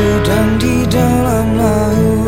Udang di dalam laut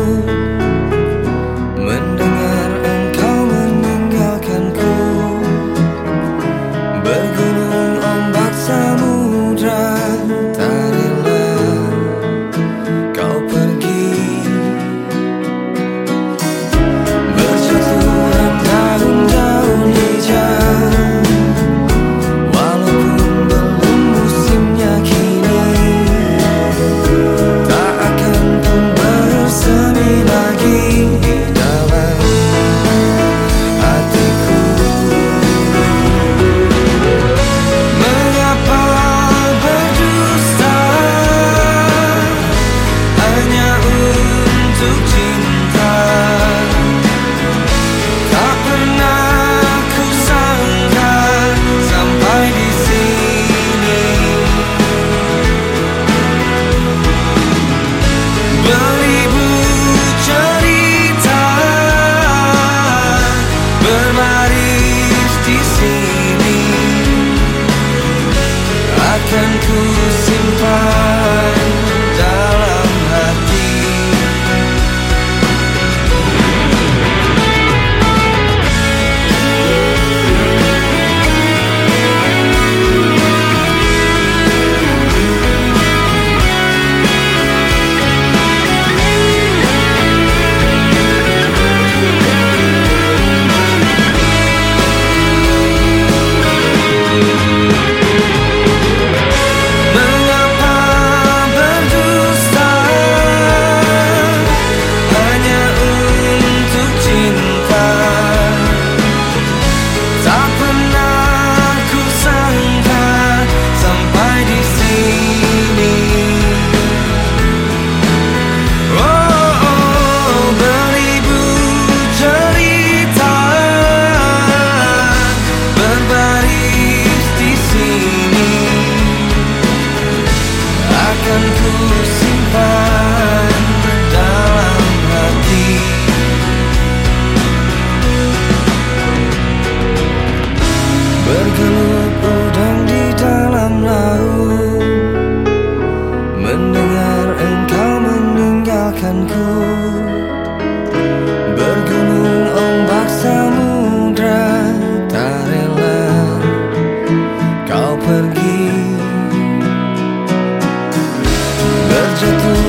simpan dalam hati. Bergelut udang di dalam laut Mendengar engkau meninggalkanku. Bergunung ombak sama że tu